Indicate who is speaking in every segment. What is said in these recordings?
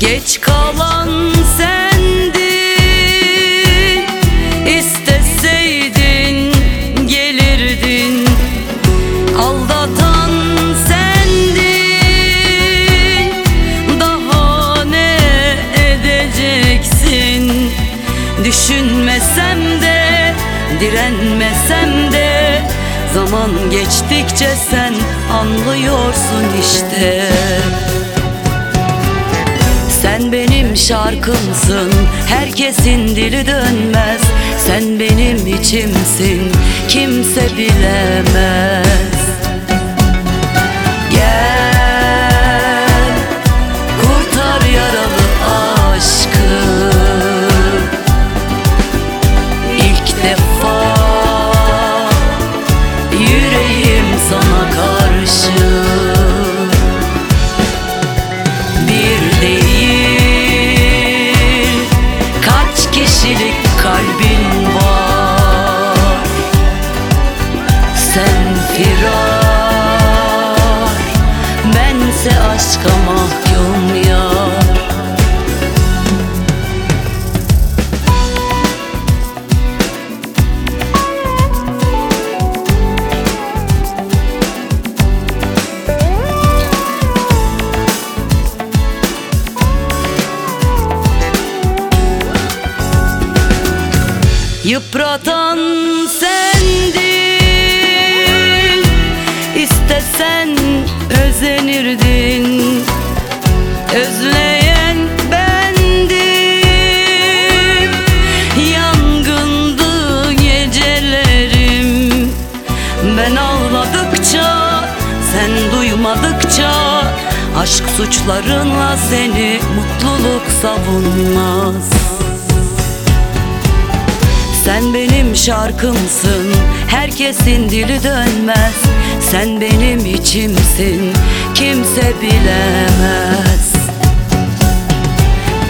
Speaker 1: Geç kalan sendin. İsteseydin gelirdin. Aldatan sendin. Daha ne edeceksin? Düşünmesem de direnmesem de Zaman geçtikçe sen anlıyorsun işte benim şarkımsın Herkesin dili dönmez. Sen benim içimsin Kimse bilemez Yıpratan sendin. İstesen özenirdin Özleyen bendim. Yangındı gecelerim. Ben ağladıkça sen duymadıkça Aşk suçlarınla seni mutluluk savunmaz sen benim şarkımsın Herkesin dili dönmez. Sen benim içimsin Kimse bilemez.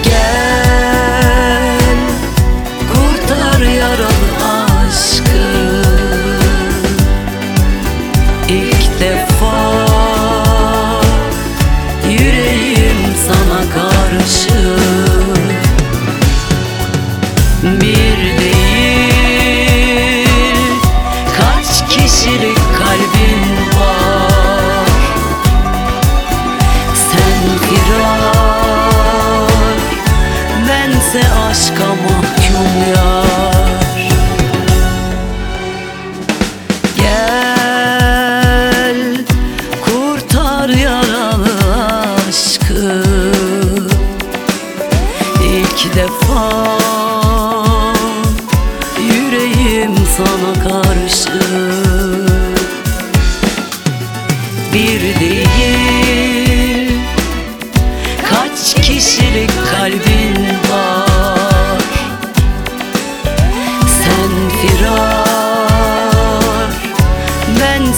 Speaker 1: Gel Kurtar yaralı aşkı. İlk defa Yüreğim sana karşı. Bir aşka mahkum yar. Gel kurtar yaralı aşkı. İlk defa yüreğim sana karşı. Bir değil.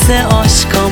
Speaker 1: kimse aşka